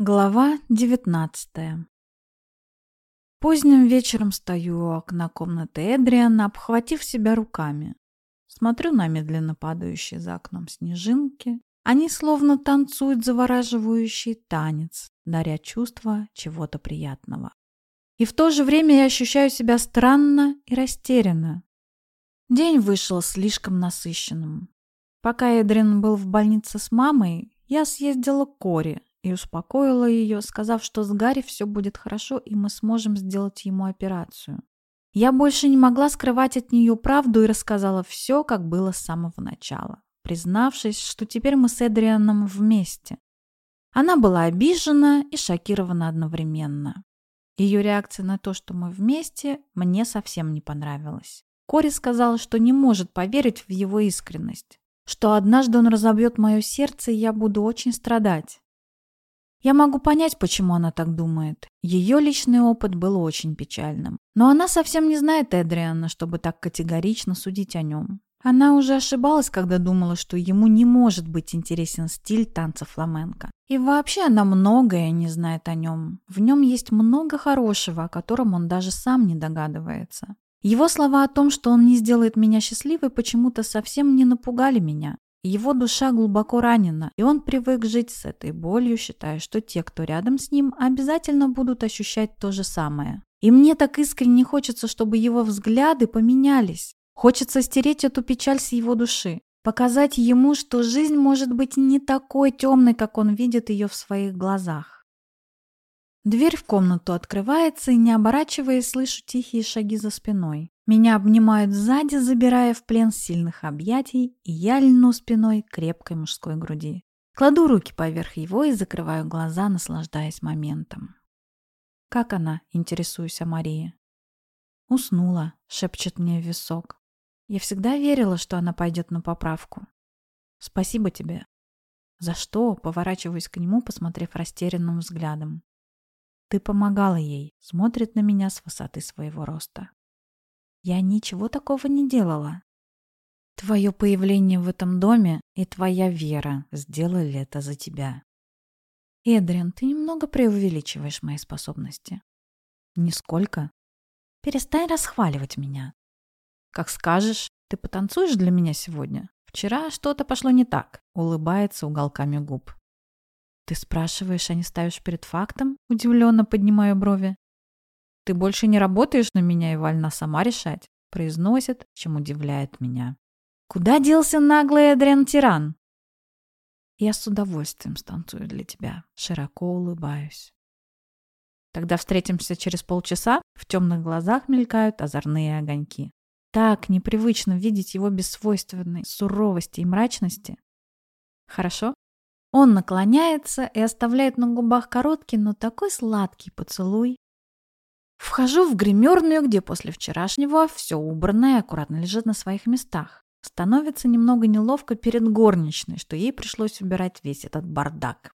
Глава девятнадцатая Поздним вечером стою у окна комнаты Эдриана, обхватив себя руками. Смотрю на медленно падающие за окном снежинки. Они словно танцуют завораживающий танец, даря чувство чего-то приятного. И в то же время я ощущаю себя странно и растерянно. День вышел слишком насыщенным. Пока Эдрин был в больнице с мамой, я съездила к Коре, и успокоила ее, сказав, что с Гарри все будет хорошо и мы сможем сделать ему операцию. Я больше не могла скрывать от нее правду и рассказала все, как было с самого начала, признавшись, что теперь мы с Эдрианом вместе. Она была обижена и шокирована одновременно. Ее реакция на то, что мы вместе, мне совсем не понравилась. Кори сказала, что не может поверить в его искренность, что однажды он разобьет мое сердце, и я буду очень страдать. Я могу понять, почему она так думает. Ее личный опыт был очень печальным. Но она совсем не знает Эдриана, чтобы так категорично судить о нем. Она уже ошибалась, когда думала, что ему не может быть интересен стиль танца фламенко. И вообще она многое не знает о нем. В нем есть много хорошего, о котором он даже сам не догадывается. Его слова о том, что он не сделает меня счастливой, почему-то совсем не напугали меня. Его душа глубоко ранена, и он привык жить с этой болью, считая, что те, кто рядом с ним, обязательно будут ощущать то же самое. И мне так искренне хочется, чтобы его взгляды поменялись. Хочется стереть эту печаль с его души, показать ему, что жизнь может быть не такой темной, как он видит ее в своих глазах. Дверь в комнату открывается, и, не оборачиваясь, слышу тихие шаги за спиной. Меня обнимают сзади, забирая в плен сильных объятий, и я льну спиной крепкой мужской груди. Кладу руки поверх его и закрываю глаза, наслаждаясь моментом. «Как она?» — интересуюсь о Марии. «Уснула», — шепчет мне в висок. Я всегда верила, что она пойдет на поправку. «Спасибо тебе». «За что?» — поворачиваюсь к нему, посмотрев растерянным взглядом. «Ты помогала ей», — смотрит на меня с высоты своего роста. Я ничего такого не делала. Твое появление в этом доме и твоя вера сделали это за тебя. Эдриан, ты немного преувеличиваешь мои способности. Нисколько. Перестань расхваливать меня. Как скажешь, ты потанцуешь для меня сегодня? Вчера что-то пошло не так, улыбается уголками губ. Ты спрашиваешь, а не ставишь перед фактом? Удивленно поднимаю брови. «Ты больше не работаешь на меня и вольна сама решать», произносит, чем удивляет меня. «Куда делся наглый Эдриан-тиран?» «Я с удовольствием станцую для тебя», широко улыбаюсь. Тогда встретимся через полчаса, в темных глазах мелькают озорные огоньки. Так непривычно видеть его без свойственной суровости и мрачности. Хорошо? Он наклоняется и оставляет на губах короткий, но такой сладкий поцелуй, Вхожу в гримерную, где после вчерашнего все убрано и аккуратно лежит на своих местах. Становится немного неловко перед горничной, что ей пришлось убирать весь этот бардак.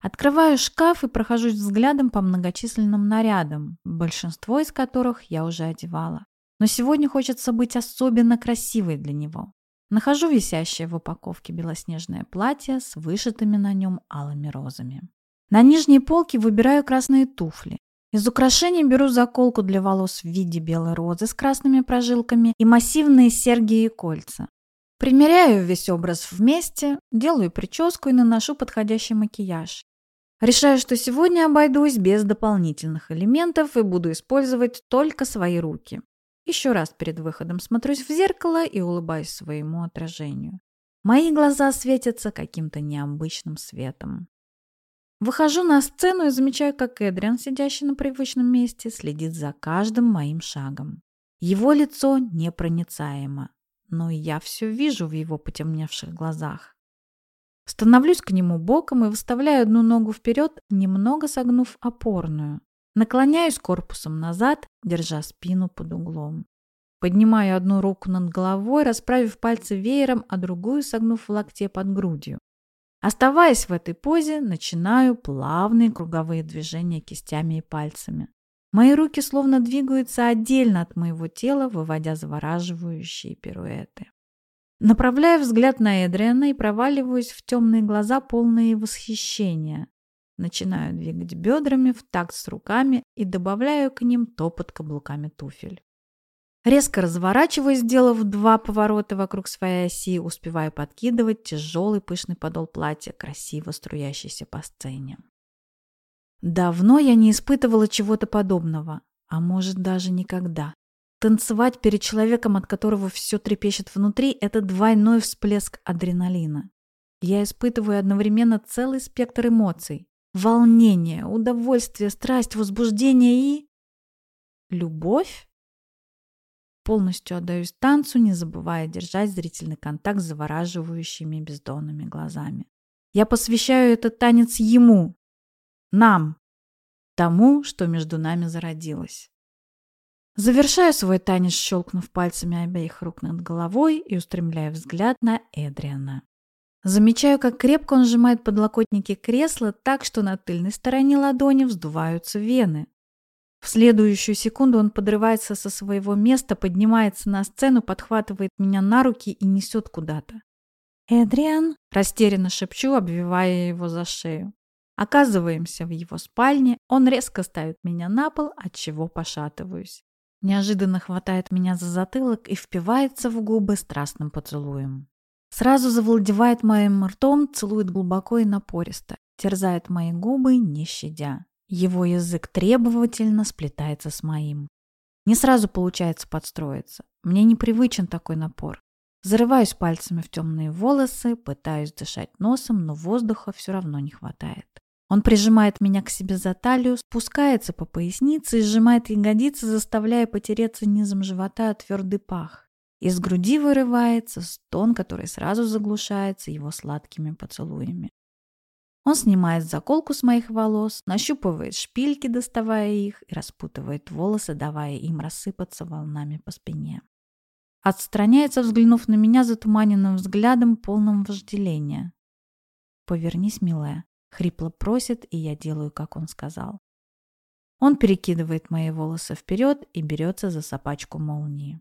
Открываю шкаф и прохожусь взглядом по многочисленным нарядам, большинство из которых я уже одевала. Но сегодня хочется быть особенно красивой для него. Нахожу висящее в упаковке белоснежное платье с вышитыми на нем алыми розами. На нижней полке выбираю красные туфли. Из украшений беру заколку для волос в виде белой розы с красными прожилками и массивные серьги и кольца. Примеряю весь образ вместе, делаю прическу и наношу подходящий макияж. Решаю, что сегодня обойдусь без дополнительных элементов и буду использовать только свои руки. Еще раз перед выходом смотрюсь в зеркало и улыбаюсь своему отражению. Мои глаза светятся каким-то необычным светом. Выхожу на сцену и замечаю, как Эдриан, сидящий на привычном месте, следит за каждым моим шагом. Его лицо непроницаемо, но я все вижу в его потемневших глазах. Становлюсь к нему боком и выставляю одну ногу вперед, немного согнув опорную. Наклоняюсь корпусом назад, держа спину под углом. Поднимаю одну руку над головой, расправив пальцы веером, а другую согнув в локте под грудью. Оставаясь в этой позе, начинаю плавные круговые движения кистями и пальцами. Мои руки словно двигаются отдельно от моего тела, выводя завораживающие пируэты. Направляю взгляд на Эдриана и проваливаюсь в темные глаза, полные восхищения. Начинаю двигать бедрами в такт с руками и добавляю к ним топот каблуками туфель. Резко разворачиваюсь, сделав два поворота вокруг своей оси, успеваю подкидывать тяжелый пышный подол платья, красиво струящийся по сцене. Давно я не испытывала чего-то подобного, а может даже никогда. Танцевать перед человеком, от которого все трепещет внутри, это двойной всплеск адреналина. Я испытываю одновременно целый спектр эмоций. Волнение, удовольствие, страсть, возбуждение и... Любовь? Полностью отдаюсь танцу, не забывая держать зрительный контакт с завораживающими бездонными глазами. Я посвящаю этот танец ему, нам, тому, что между нами зародилось. Завершаю свой танец, щелкнув пальцами обеих рук над головой и устремляю взгляд на Эдриана. Замечаю, как крепко он сжимает подлокотники кресла так, что на тыльной стороне ладони вздуваются вены. В следующую секунду он подрывается со своего места, поднимается на сцену, подхватывает меня на руки и несет куда-то. «Эдриан?» – растерянно шепчу, обвивая его за шею. Оказываемся в его спальне, он резко ставит меня на пол, от чего пошатываюсь. Неожиданно хватает меня за затылок и впивается в губы страстным поцелуем. Сразу завладевает моим ртом, целует глубоко и напористо, терзает мои губы, не щадя. Его язык требовательно сплетается с моим. Не сразу получается подстроиться. Мне непривычен такой напор. Зарываюсь пальцами в темные волосы, пытаюсь дышать носом, но воздуха все равно не хватает. Он прижимает меня к себе за талию, спускается по пояснице и сжимает ягодицы, заставляя потереться низом живота о твердый пах. Из груди вырывается стон, который сразу заглушается его сладкими поцелуями. Он снимает заколку с моих волос, нащупывает шпильки, доставая их, и распутывает волосы, давая им рассыпаться волнами по спине. Отстраняется, взглянув на меня затуманенным взглядом, полным вожделения. «Повернись, милая», Хрипло просит, и я делаю, как он сказал. Он перекидывает мои волосы вперед и берется за сапачку молнии.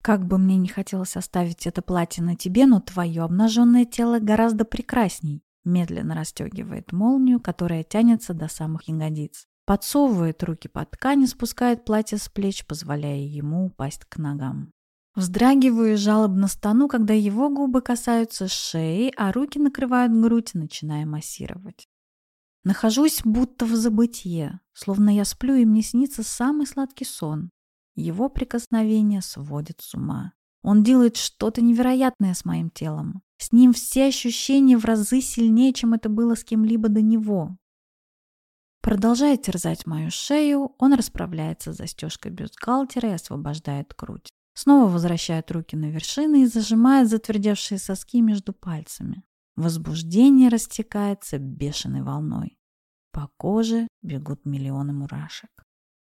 Как бы мне не хотелось оставить это платье на тебе, но твое обнаженное тело гораздо прекрасней. Медленно расстегивает молнию, которая тянется до самых ягодиц. Подсовывает руки под ткань и спускает платье с плеч, позволяя ему упасть к ногам. Вздрагиваю и жалобно стану, когда его губы касаются шеи, а руки накрывают грудь, начиная массировать. Нахожусь будто в забытье, словно я сплю, и мне снится самый сладкий сон. Его прикосновение сводит с ума. Он делает что-то невероятное с моим телом. С ним все ощущения в разы сильнее, чем это было с кем-либо до него. Продолжая терзать мою шею, он расправляется с застежкой бюстгальтера и освобождает грудь. Снова возвращает руки на вершины и зажимает затвердевшие соски между пальцами. Возбуждение растекается бешеной волной. По коже бегут миллионы мурашек.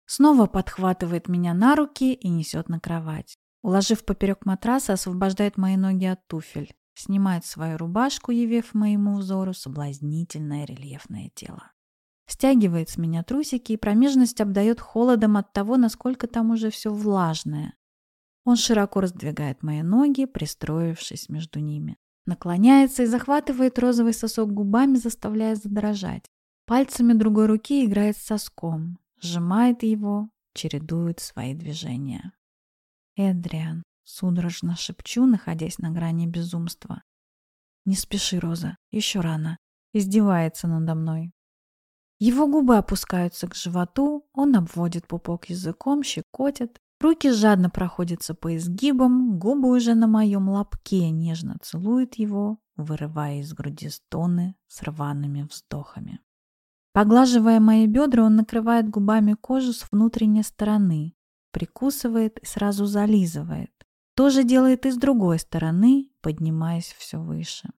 Снова подхватывает меня на руки и несет на кровать. Уложив поперек матраса, освобождает мои ноги от туфель. Снимает свою рубашку, явив моему взору соблазнительное рельефное тело. Стягивает с меня трусики, и промежность обдает холодом от того, насколько там уже все влажное. Он широко раздвигает мои ноги, пристроившись между ними. Наклоняется и захватывает розовый сосок губами, заставляя задрожать. Пальцами другой руки играет с соском, сжимает его, чередует свои движения. «Эдриан», — судорожно шепчу, находясь на грани безумства. «Не спеши, Роза, еще рано». Издевается надо мной. Его губы опускаются к животу, он обводит пупок языком, щекотит, Руки жадно проходятся по изгибам, губы уже на моем лобке нежно целуют его, вырывая из груди стоны с рваными вздохами. Поглаживая мои бедра, он накрывает губами кожу с внутренней стороны, прикусывает и сразу зализывает. То же делает и с другой стороны, поднимаясь все выше.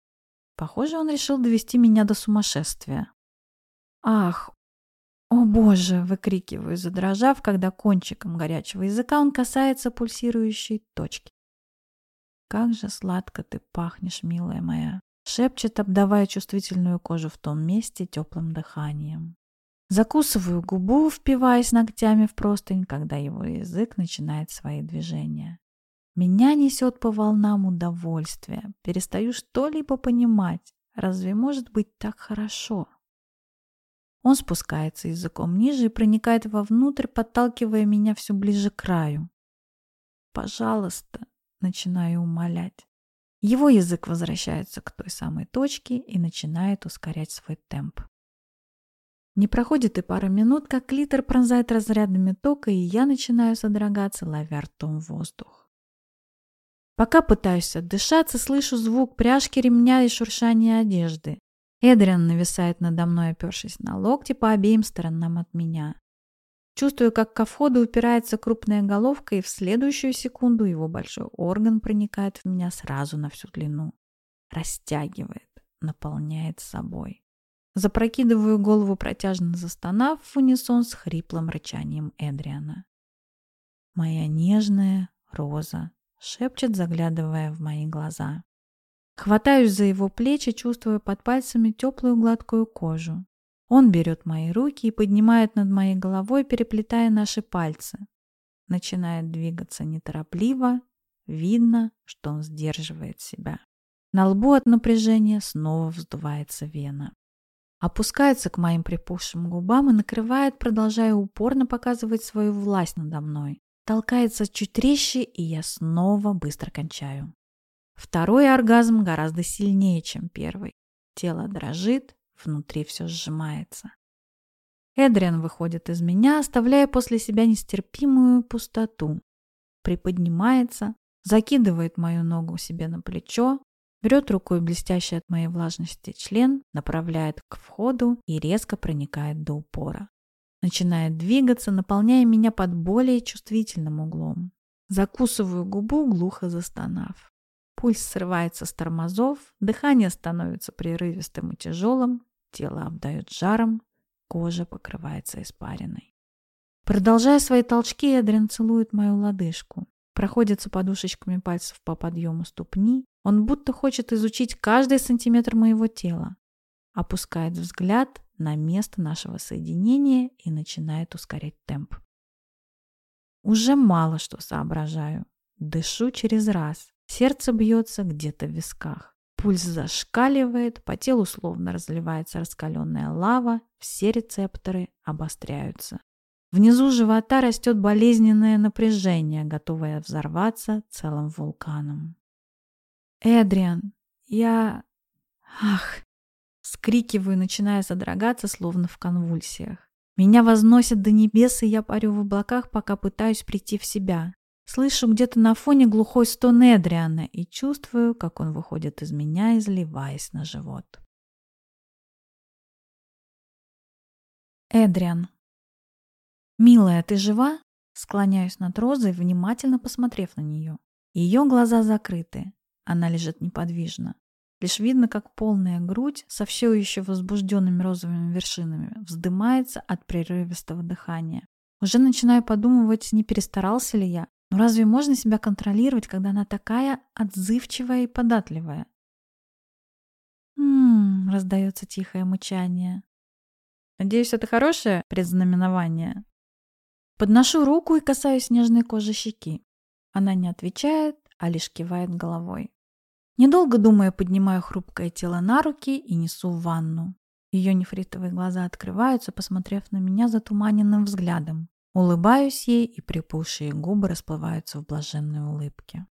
Похоже, он решил довести меня до сумасшествия. Ах, «О боже!» — выкрикиваю, задрожав, когда кончиком горячего языка он касается пульсирующей точки. «Как же сладко ты пахнешь, милая моя!» — шепчет, обдавая чувствительную кожу в том месте теплым дыханием. Закусываю губу, впиваясь ногтями в простынь, когда его язык начинает свои движения. Меня несет по волнам удовольствия. Перестаю что-либо понимать. Разве может быть так хорошо? Он спускается языком ниже и проникает вовнутрь, подталкивая меня все ближе к краю. «Пожалуйста», — начинаю умолять. Его язык возвращается к той самой точке и начинает ускорять свой темп. Не проходит и пара минут, как клитор пронзает разрядами тока, и я начинаю содрогаться, ловя ртом воздух. Пока пытаюсь отдышаться, слышу звук пряжки ремня и шуршание одежды. Эдриан нависает надо мной, опершись на локти по обеим сторонам от меня. Чувствую, как ко входу упирается крупная головка, и в следующую секунду его большой орган проникает в меня сразу на всю длину. Растягивает, наполняет собой. Запрокидываю голову, протяжно застонав в унисон с хриплым рычанием Эдриана. «Моя нежная роза», — шепчет, заглядывая в мои глаза. Хватаюсь за его плечи, чувствуя под пальцами теплую гладкую кожу. Он берет мои руки и поднимает над моей головой, переплетая наши пальцы. Начинает двигаться неторопливо, видно, что он сдерживает себя. На лбу от напряжения снова вздувается вена. Опускается к моим припухшим губам и накрывает, продолжая упорно показывать свою власть надо мной. Толкается чуть резче, и я снова быстро кончаю. Второй оргазм гораздо сильнее, чем первый. Тело дрожит, внутри все сжимается. Эдриан выходит из меня, оставляя после себя нестерпимую пустоту. Приподнимается, закидывает мою ногу себе на плечо, берет рукой блестящий от моей влажности член, направляет к входу и резко проникает до упора. Начинает двигаться, наполняя меня под более чувствительным углом. Закусываю губу, глухо застонав. Пульс срывается с тормозов, дыхание становится прерывистым и тяжелым, тело обдает жаром, кожа покрывается испариной. Продолжая свои толчки, Эдрин целует мою лодыжку. Проходится подушечками пальцев по подъему ступни. Он будто хочет изучить каждый сантиметр моего тела. Опускает взгляд на место нашего соединения и начинает ускорять темп. Уже мало что соображаю. Дышу через раз. Сердце бьется где-то в висках. Пульс зашкаливает, по телу словно разливается раскаленная лава, все рецепторы обостряются. Внизу живота растет болезненное напряжение, готовое взорваться целым вулканом. «Эдриан, я...» «Ах!» Скрикиваю, начиная содрогаться, словно в конвульсиях. Меня возносят до небес, и я парю в облаках, пока пытаюсь прийти в себя. Слышу где-то на фоне глухой стон Эдриана и чувствую, как он выходит из меня, изливаясь на живот. Эдриан. «Милая, ты жива?» Склоняюсь над Розой, внимательно посмотрев на нее. Ее глаза закрыты. Она лежит неподвижно. Лишь видно, как полная грудь со все еще возбужденными розовыми вершинами вздымается от прерывистого дыхания. Уже начинаю подумывать, не перестарался ли я, но разве можно себя контролировать, когда она такая отзывчивая и податливая? «М-м-м», раздается тихое мычание. «Надеюсь, это хорошее предзнаменование?» Подношу руку и касаюсь нежной кожи щеки. Она не отвечает, а лишь кивает головой. Недолго думая, поднимаю хрупкое тело на руки и несу в ванну. Ее нефритовые глаза открываются, посмотрев на меня затуманенным взглядом. Улыбаюсь ей, и припухшие губы расплываются в блаженной улыбке.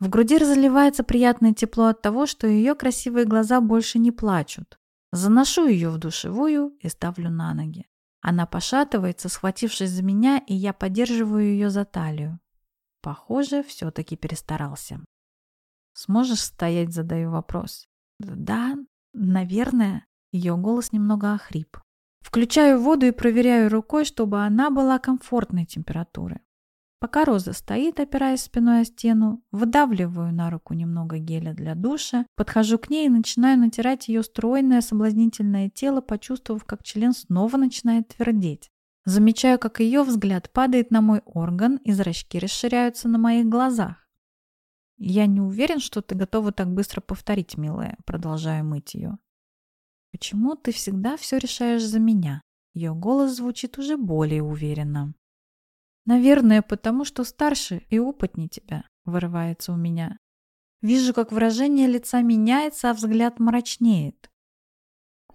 В груди разливается приятное тепло от того, что ее красивые глаза больше не плачут. Заношу ее в душевую и ставлю на ноги. Она пошатывается, схватившись за меня, и я поддерживаю ее за талию. Похоже, все-таки перестарался. «Сможешь стоять?» – задаю вопрос. «Да, наверное». Ее голос немного охрип. Включаю воду и проверяю рукой, чтобы она была комфортной температуры. Пока Роза стоит, опираясь спиной о стену, выдавливаю на руку немного геля для душа, подхожу к ней и начинаю натирать ее стройное соблазнительное тело, почувствовав, как член снова начинает твердеть. Замечаю, как ее взгляд падает на мой орган, и зрачки расширяются на моих глазах. «Я не уверен, что ты готова так быстро повторить, милая», продолжаю мыть ее. «Почему ты всегда все решаешь за меня?» Ее голос звучит уже более уверенно. «Наверное, потому что старше и опытнее тебя», — вырывается у меня. Вижу, как выражение лица меняется, а взгляд мрачнеет.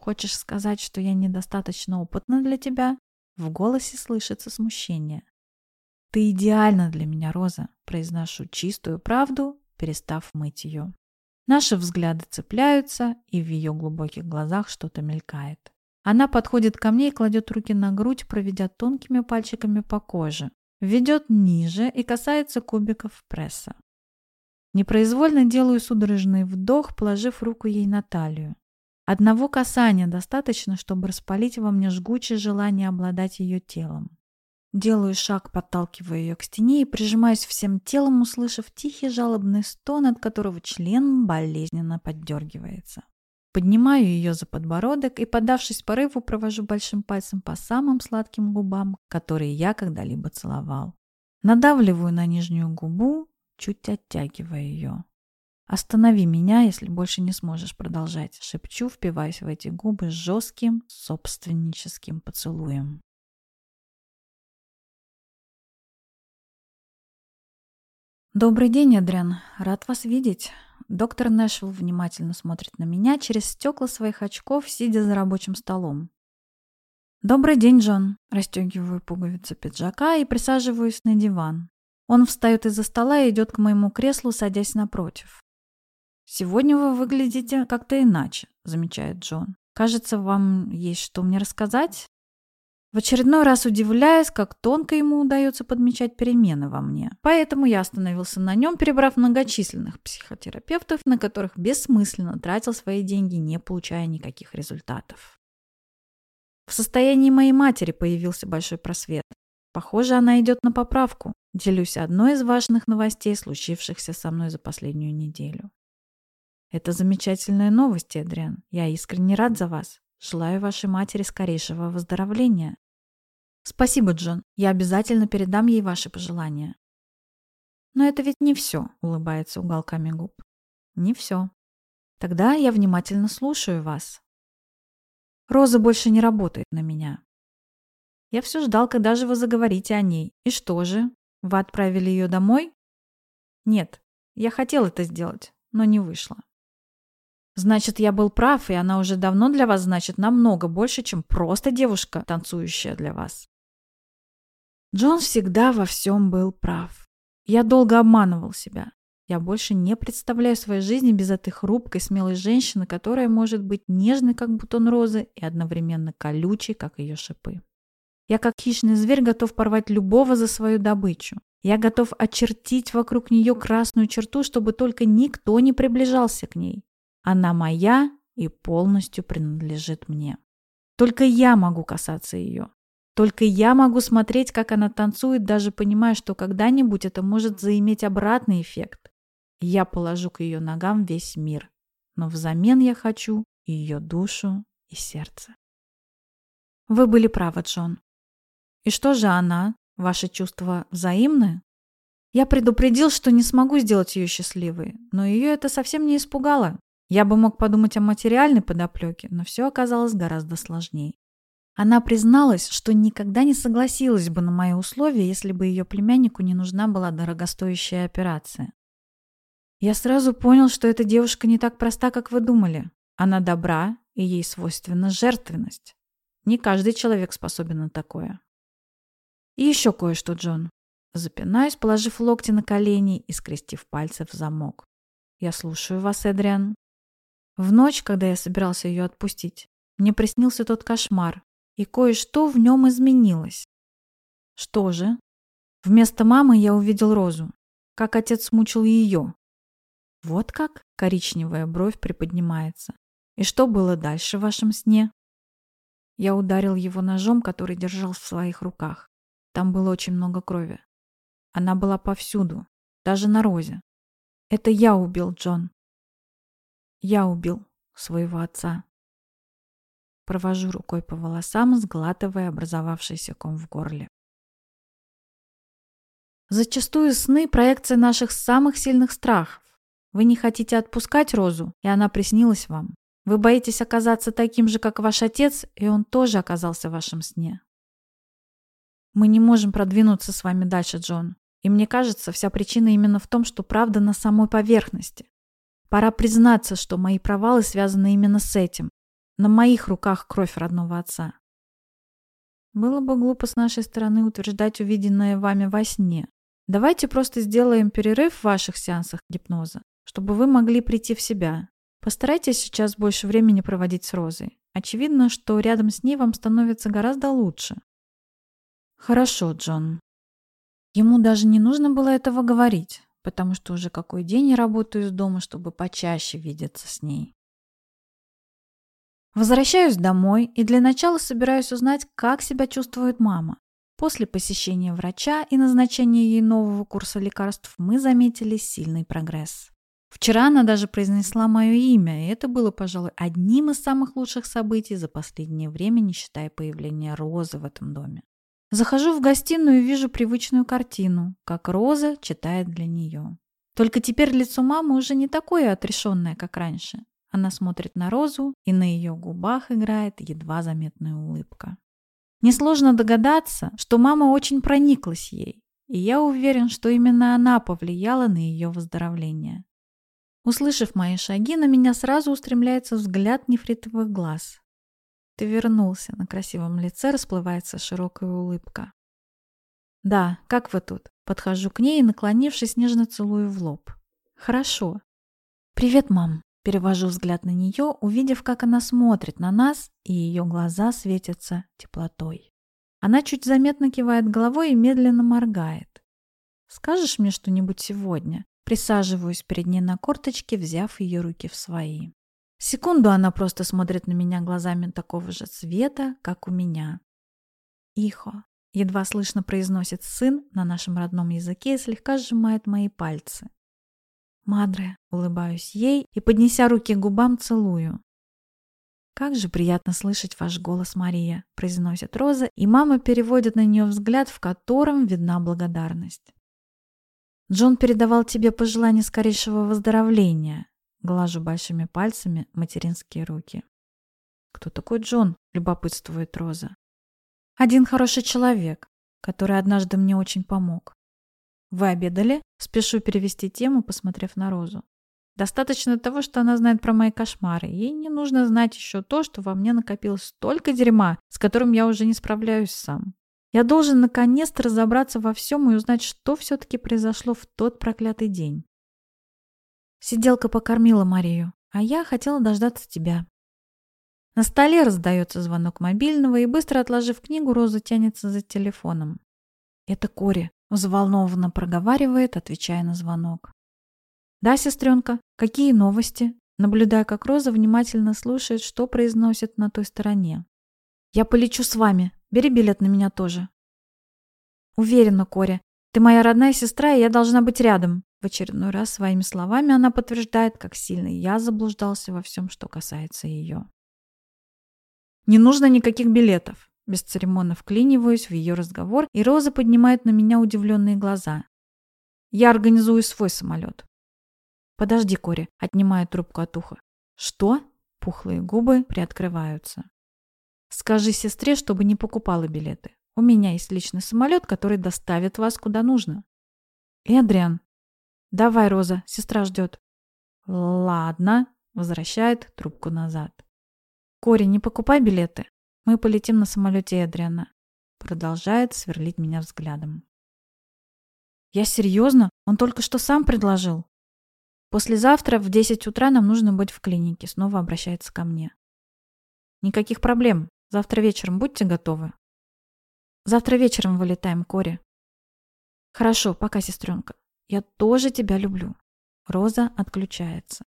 Хочешь сказать, что я недостаточно опытна для тебя?» В голосе слышится смущение. «Ты идеальна для меня, Роза», — произношу чистую правду, перестав мыть ее. Наши взгляды цепляются, и в ее глубоких глазах что-то мелькает. Она подходит ко мне и кладет руки на грудь, проведя тонкими пальчиками по коже. Ведет ниже и касается кубиков пресса. Непроизвольно делаю судорожный вдох, положив руку ей на талию. Одного касания достаточно, чтобы распалить во мне жгучее желание обладать ее телом. Делаю шаг, подталкивая ее к стене и прижимаюсь всем телом, услышав тихий жалобный стон, от которого член болезненно поддергивается. Поднимаю ее за подбородок и, подавшись порыву, провожу большим пальцем по самым сладким губам, которые я когда-либо целовал. Надавливаю на нижнюю губу, чуть оттягивая ее. «Останови меня, если больше не сможешь продолжать», — шепчу, впиваясь в эти губы жестким, собственническим поцелуем. «Добрый день, Адриан. Рад вас видеть». Доктор Нэшвилл внимательно смотрит на меня через стекла своих очков, сидя за рабочим столом. «Добрый день, Джон». Расстегиваю пуговицу пиджака и присаживаюсь на диван. Он встает из-за стола и идет к моему креслу, садясь напротив. «Сегодня вы выглядите как-то иначе», — замечает Джон. «Кажется, вам есть что мне рассказать?» В очередной раз удивляюсь, как тонко ему удается подмечать перемены во мне. Поэтому я остановился на нем, перебрав многочисленных психотерапевтов, на которых бессмысленно тратил свои деньги, не получая никаких результатов. В состоянии моей матери появился большой просвет. Похоже, она идет на поправку. Делюсь одной из важных новостей, случившихся со мной за последнюю неделю. Это замечательные новости, Эдриан. Я искренне рад за вас. Желаю вашей матери скорейшего выздоровления. Спасибо, Джон. Я обязательно передам ей ваши пожелания. Но это ведь не все, улыбается уголками губ. Не все. Тогда я внимательно слушаю вас. Роза больше не работает на меня. Я все ждал, когда же вы заговорите о ней. И что же? Вы отправили ее домой? Нет, я хотел это сделать, но не вышло. Значит, я был прав, и она уже давно для вас значит намного больше, чем просто девушка, танцующая для вас. Джон всегда во всем был прав. Я долго обманывал себя. Я больше не представляю своей жизни без этой хрупкой, смелой женщины, которая может быть нежной, как бутон розы, и одновременно колючей, как ее шипы. Я, как хищный зверь, готов порвать любого за свою добычу. Я готов очертить вокруг нее красную черту, чтобы только никто не приближался к ней. Она моя и полностью принадлежит мне. Только я могу касаться ее. Только я могу смотреть, как она танцует, даже понимая, что когда-нибудь это может заиметь обратный эффект. Я положу к ее ногам весь мир. Но взамен я хочу ее душу и сердце. Вы были правы, Джон. И что же она? Ваши чувства взаимны? Я предупредил, что не смогу сделать ее счастливой, но ее это совсем не испугало. Я бы мог подумать о материальной подоплеке, но все оказалось гораздо сложнее. Она призналась, что никогда не согласилась бы на мои условия, если бы ее племяннику не нужна была дорогостоящая операция. Я сразу понял, что эта девушка не так проста, как вы думали. Она добра, и ей свойственна жертвенность. Не каждый человек способен на такое. И еще кое-что, Джон. Запинаюсь, положив локти на колени и скрестив пальцы в замок. Я слушаю вас, Эдриан. В ночь, когда я собирался ее отпустить, мне приснился тот кошмар, и кое-что в нем изменилось. Что же? Вместо мамы я увидел Розу, как отец мучил ее. Вот как коричневая бровь приподнимается. И что было дальше в вашем сне? Я ударил его ножом, который держал в своих руках. Там было очень много крови. Она была повсюду, даже на Розе. Это я убил Джон. Я убил своего отца. Провожу рукой по волосам, сглатывая образовавшийся ком в горле. Зачастую сны – проекция наших самых сильных страхов. Вы не хотите отпускать Розу, и она приснилась вам. Вы боитесь оказаться таким же, как ваш отец, и он тоже оказался в вашем сне. Мы не можем продвинуться с вами дальше, Джон. И мне кажется, вся причина именно в том, что правда на самой поверхности. Пора признаться, что мои провалы связаны именно с этим. На моих руках кровь родного отца. Было бы глупо с нашей стороны утверждать увиденное вами во сне. Давайте просто сделаем перерыв в ваших сеансах гипноза, чтобы вы могли прийти в себя. Постарайтесь сейчас больше времени проводить с Розой. Очевидно, что рядом с ней вам становится гораздо лучше. Хорошо, Джон. Ему даже не нужно было этого говорить, потому что уже какой день я работаю из дома, чтобы почаще видеться с ней. Возвращаюсь домой и для начала собираюсь узнать, как себя чувствует мама. После посещения врача и назначения ей нового курса лекарств мы заметили сильный прогресс. Вчера она даже произнесла мое имя, и это было, пожалуй, одним из самых лучших событий за последнее время, не считая появления Розы в этом доме. Захожу в гостиную и вижу привычную картину, как Роза читает для нее. Только теперь лицо мамы уже не такое отрешенное, как раньше. Она смотрит на Розу, и на ее губах играет едва заметная улыбка. Несложно догадаться, что мама очень прониклась ей, и я уверен, что именно она повлияла на ее выздоровление. Услышав мои шаги, на меня сразу устремляется взгляд нефритовых глаз. Ты вернулся, на красивом лице расплывается широкая улыбка. Да, как вы тут? Подхожу к ней и, наклонившись, нежно целую в лоб. Хорошо. Привет, мам. Перевожу взгляд на нее, увидев, как она смотрит на нас, и ее глаза светятся теплотой. Она чуть заметно кивает головой и медленно моргает. «Скажешь мне что-нибудь сегодня?» Присаживаюсь перед ней на корточке, взяв ее руки в свои. Секунду она просто смотрит на меня глазами такого же цвета, как у меня. «Ихо», — едва слышно произносит сын на нашем родном языке и слегка сжимает мои пальцы. «Мадре», — улыбаюсь ей и, поднеся руки к губам, целую. «Как же приятно слышать ваш голос, Мария», — произносит Роза, и мама переводит на нее взгляд, в котором видна благодарность. «Джон передавал тебе пожелание скорейшего выздоровления», — глажу большими пальцами материнские руки. «Кто такой Джон?» — любопытствует Роза. «Один хороший человек, который однажды мне очень помог. «Вы обедали?» Спешу перевести тему, посмотрев на Розу. Достаточно того, что она знает про мои кошмары. Ей не нужно знать еще то, что во мне накопилось столько дерьма, с которым я уже не справляюсь сам. Я должен наконец-то разобраться во всем и узнать, что все-таки произошло в тот проклятый день. Сиделка покормила Марию, а я хотела дождаться тебя. На столе раздается звонок мобильного, и быстро отложив книгу, Роза тянется за телефоном. Это Кори. Взволнованно проговаривает, отвечая на звонок. «Да, сестренка, какие новости?» Наблюдая, как Роза внимательно слушает, что произносит на той стороне. «Я полечу с вами. Бери билет на меня тоже». «Уверена, Кори. Ты моя родная сестра, и я должна быть рядом». В очередной раз своими словами она подтверждает, как сильно я заблуждался во всем, что касается ее. «Не нужно никаких билетов. Бесцеремонно вклиниваюсь в ее разговор, и Роза поднимает на меня удивленные глаза. Я организую свой самолет. Подожди, Кори, отнимая трубку от уха. Что? Пухлые губы приоткрываются. Скажи сестре, чтобы не покупала билеты. У меня есть личный самолет, который доставит вас куда нужно. Эдриан. Давай, Роза, сестра ждет. Ладно, возвращает трубку назад. Кори, не покупай билеты. Мы полетим на самолете Эдриана. Продолжает сверлить меня взглядом. Я серьезно? Он только что сам предложил. Послезавтра в 10 утра нам нужно быть в клинике. Снова обращается ко мне. Никаких проблем. Завтра вечером будьте готовы. Завтра вечером вылетаем, Кори. Хорошо, пока, сестренка. Я тоже тебя люблю. Роза отключается.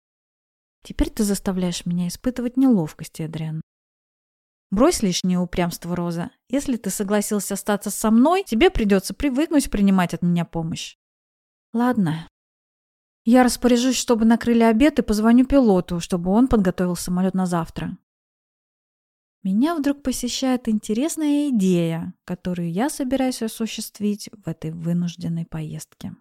Теперь ты заставляешь меня испытывать неловкость, Эдриан. Брось лишнее упрямство, Роза. Если ты согласился остаться со мной, тебе придется привыкнуть принимать от меня помощь. Ладно. Я распоряжусь, чтобы накрыли обед и позвоню пилоту, чтобы он подготовил самолет на завтра. Меня вдруг посещает интересная идея, которую я собираюсь осуществить в этой вынужденной поездке.